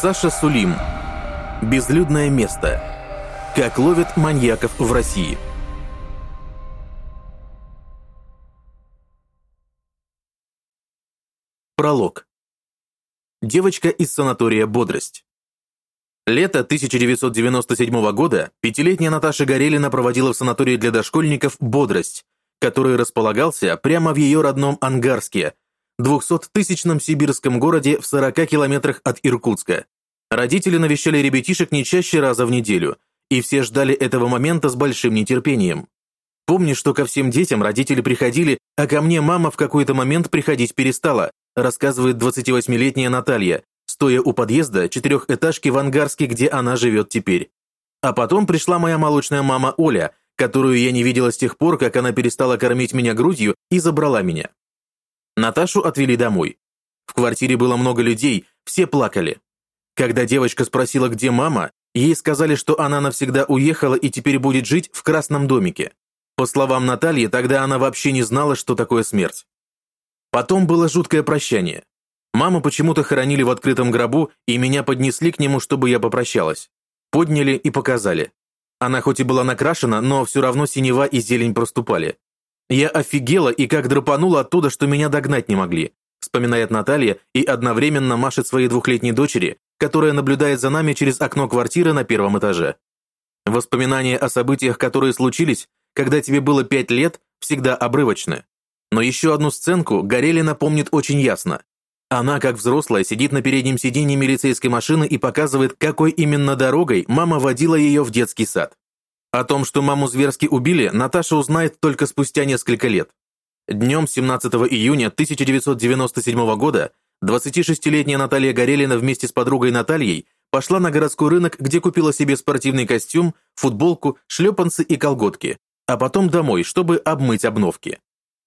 Саша Сулим. Безлюдное место. Как ловят маньяков в России. Пролог. Девочка из санатория «Бодрость». Лето 1997 года пятилетняя Наташа Горелина проводила в санатории для дошкольников «Бодрость», который располагался прямо в ее родном Ангарске, 200-тысячном сибирском городе в 40 километрах от Иркутска. Родители навещали ребятишек не чаще раза в неделю, и все ждали этого момента с большим нетерпением. Помню, что ко всем детям родители приходили, а ко мне мама в какой-то момент приходить перестала, рассказывает 28-летняя Наталья, стоя у подъезда четырехэтажки в Ангарске, где она живет теперь. А потом пришла моя молочная мама Оля, которую я не видела с тех пор, как она перестала кормить меня грудью и забрала меня. Наташу отвели домой. В квартире было много людей, все плакали. Когда девочка спросила, где мама, ей сказали, что она навсегда уехала и теперь будет жить в красном домике. По словам Натальи, тогда она вообще не знала, что такое смерть. Потом было жуткое прощание. Маму почему-то хоронили в открытом гробу, и меня поднесли к нему, чтобы я попрощалась. Подняли и показали. Она хоть и была накрашена, но все равно синева и зелень проступали. Я офигела и как драпанула оттуда, что меня догнать не могли, вспоминает Наталья и одновременно машет своей двухлетней дочери, которая наблюдает за нами через окно квартиры на первом этаже. Воспоминания о событиях, которые случились, когда тебе было пять лет, всегда обрывочны. Но еще одну сценку Горелина помнит очень ясно. Она, как взрослая, сидит на переднем сиденье милицейской машины и показывает, какой именно дорогой мама водила ее в детский сад. О том, что маму зверски убили, Наташа узнает только спустя несколько лет. Днем 17 июня 1997 года 26-летняя Наталья Горелина вместе с подругой Натальей пошла на городской рынок, где купила себе спортивный костюм, футболку, шлепанцы и колготки, а потом домой, чтобы обмыть обновки.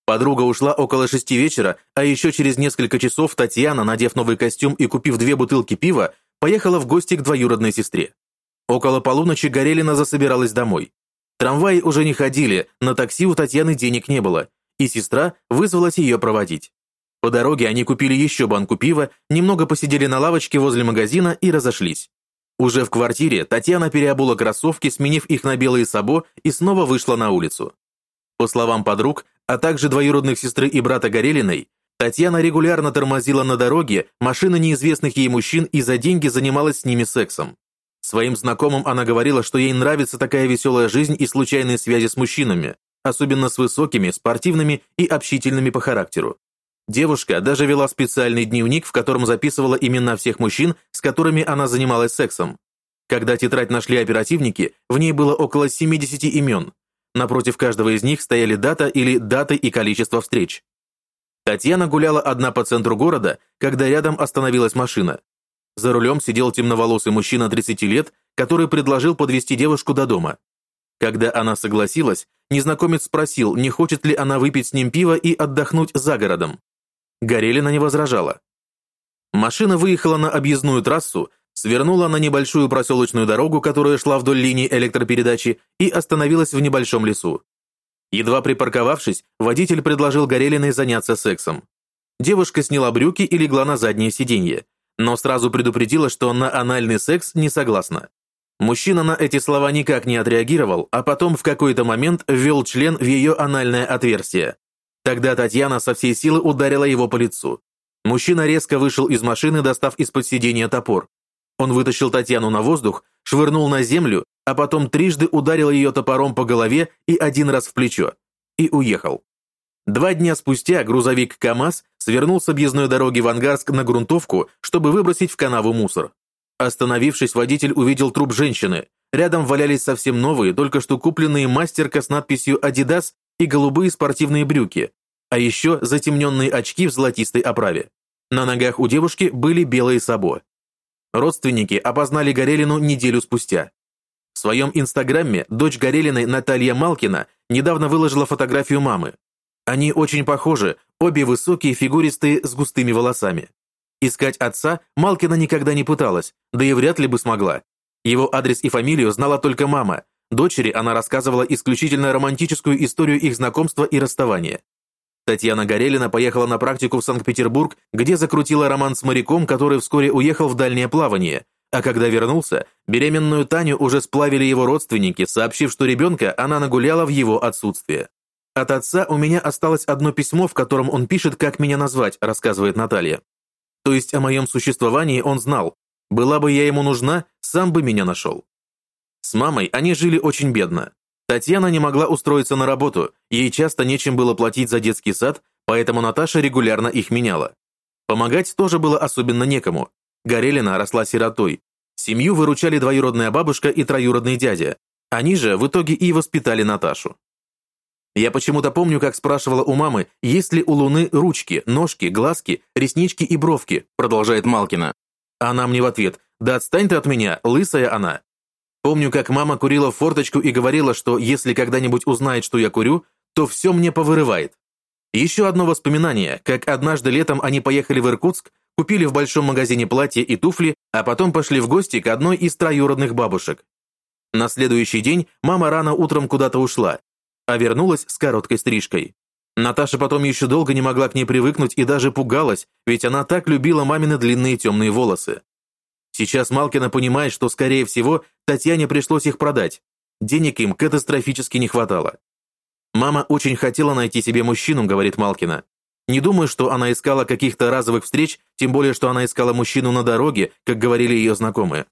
Подруга ушла около шести вечера, а еще через несколько часов Татьяна, надев новый костюм и купив две бутылки пива, поехала в гости к двоюродной сестре. Около полуночи Горелина засобиралась домой. Трамваи уже не ходили, на такси у Татьяны денег не было, и сестра вызвалась ее проводить. По дороге они купили еще банку пива, немного посидели на лавочке возле магазина и разошлись. Уже в квартире Татьяна переобула кроссовки, сменив их на белые сабо, и снова вышла на улицу. По словам подруг, а также двоюродных сестры и брата Горелиной, Татьяна регулярно тормозила на дороге машины неизвестных ей мужчин и за деньги занималась с ними сексом. Своим знакомым она говорила, что ей нравится такая веселая жизнь и случайные связи с мужчинами, особенно с высокими, спортивными и общительными по характеру. Девушка даже вела специальный дневник, в котором записывала имена всех мужчин, с которыми она занималась сексом. Когда тетрадь нашли оперативники, в ней было около 70 имен. Напротив каждого из них стояли дата или даты и количество встреч. Татьяна гуляла одна по центру города, когда рядом остановилась машина. За рулем сидел темноволосый мужчина 30 лет, который предложил подвести девушку до дома. Когда она согласилась, незнакомец спросил, не хочет ли она выпить с ним пиво и отдохнуть за городом. Горелина не возражала. Машина выехала на объездную трассу, свернула на небольшую проселочную дорогу, которая шла вдоль линии электропередачи, и остановилась в небольшом лесу. Едва припарковавшись, водитель предложил Горелиной заняться сексом. Девушка сняла брюки и легла на заднее сиденье но сразу предупредила, что на анальный секс не согласна. Мужчина на эти слова никак не отреагировал, а потом в какой-то момент ввел член в ее анальное отверстие. Тогда Татьяна со всей силы ударила его по лицу. Мужчина резко вышел из машины, достав из-под сиденья топор. Он вытащил Татьяну на воздух, швырнул на землю, а потом трижды ударил ее топором по голове и один раз в плечо. И уехал. Два дня спустя грузовик КАМАЗ свернул с объездной дороги в Ангарск на грунтовку, чтобы выбросить в канаву мусор. Остановившись, водитель увидел труп женщины. Рядом валялись совсем новые, только что купленные мастерка с надписью «Адидас» и голубые спортивные брюки, а еще затемненные очки в золотистой оправе. На ногах у девушки были белые сабо. Родственники опознали Горелину неделю спустя. В своем инстаграме дочь Горелиной Наталья Малкина недавно выложила фотографию мамы. Они очень похожи, обе высокие, фигуристые, с густыми волосами. Искать отца Малкина никогда не пыталась, да и вряд ли бы смогла. Его адрес и фамилию знала только мама. Дочери она рассказывала исключительно романтическую историю их знакомства и расставания. Татьяна Горелина поехала на практику в Санкт-Петербург, где закрутила роман с моряком, который вскоре уехал в дальнее плавание, а когда вернулся, беременную Таню уже сплавили его родственники, сообщив, что ребенка она нагуляла в его отсутствие. «От отца у меня осталось одно письмо, в котором он пишет, как меня назвать», рассказывает Наталья. То есть о моем существовании он знал. Была бы я ему нужна, сам бы меня нашел. С мамой они жили очень бедно. Татьяна не могла устроиться на работу, ей часто нечем было платить за детский сад, поэтому Наташа регулярно их меняла. Помогать тоже было особенно некому. Горелина росла сиротой. Семью выручали двоюродная бабушка и троюродный дядя. Они же в итоге и воспитали Наташу. Я почему-то помню, как спрашивала у мамы, есть ли у Луны ручки, ножки, глазки, реснички и бровки, продолжает Малкина. Она мне в ответ, да отстань ты от меня, лысая она. Помню, как мама курила форточку и говорила, что если когда-нибудь узнает, что я курю, то все мне повырывает. Еще одно воспоминание, как однажды летом они поехали в Иркутск, купили в большом магазине платье и туфли, а потом пошли в гости к одной из троюродных бабушек. На следующий день мама рано утром куда-то ушла, а вернулась с короткой стрижкой. Наташа потом еще долго не могла к ней привыкнуть и даже пугалась, ведь она так любила мамины длинные темные волосы. Сейчас Малкина понимает, что, скорее всего, Татьяне пришлось их продать. Денег им катастрофически не хватало. «Мама очень хотела найти себе мужчину», — говорит Малкина. Не думаю, что она искала каких-то разовых встреч, тем более, что она искала мужчину на дороге, как говорили ее знакомые.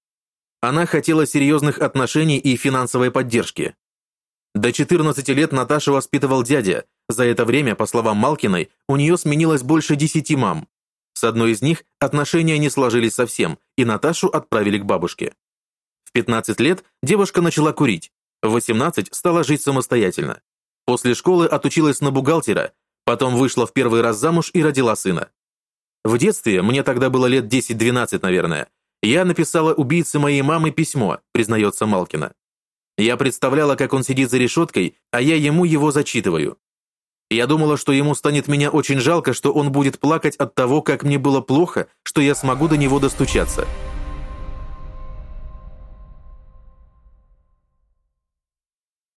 Она хотела серьезных отношений и финансовой поддержки. До 14 лет Наташу воспитывал дядя. За это время, по словам Малкиной, у нее сменилось больше 10 мам. С одной из них отношения не сложились совсем, и Наташу отправили к бабушке. В 15 лет девушка начала курить, в 18 стала жить самостоятельно. После школы отучилась на бухгалтера, потом вышла в первый раз замуж и родила сына. В детстве, мне тогда было лет 10-12, наверное, я написала убийце моей мамы письмо, признается Малкина. Я представляла, как он сидит за решеткой, а я ему его зачитываю. Я думала, что ему станет меня очень жалко, что он будет плакать от того, как мне было плохо, что я смогу до него достучаться.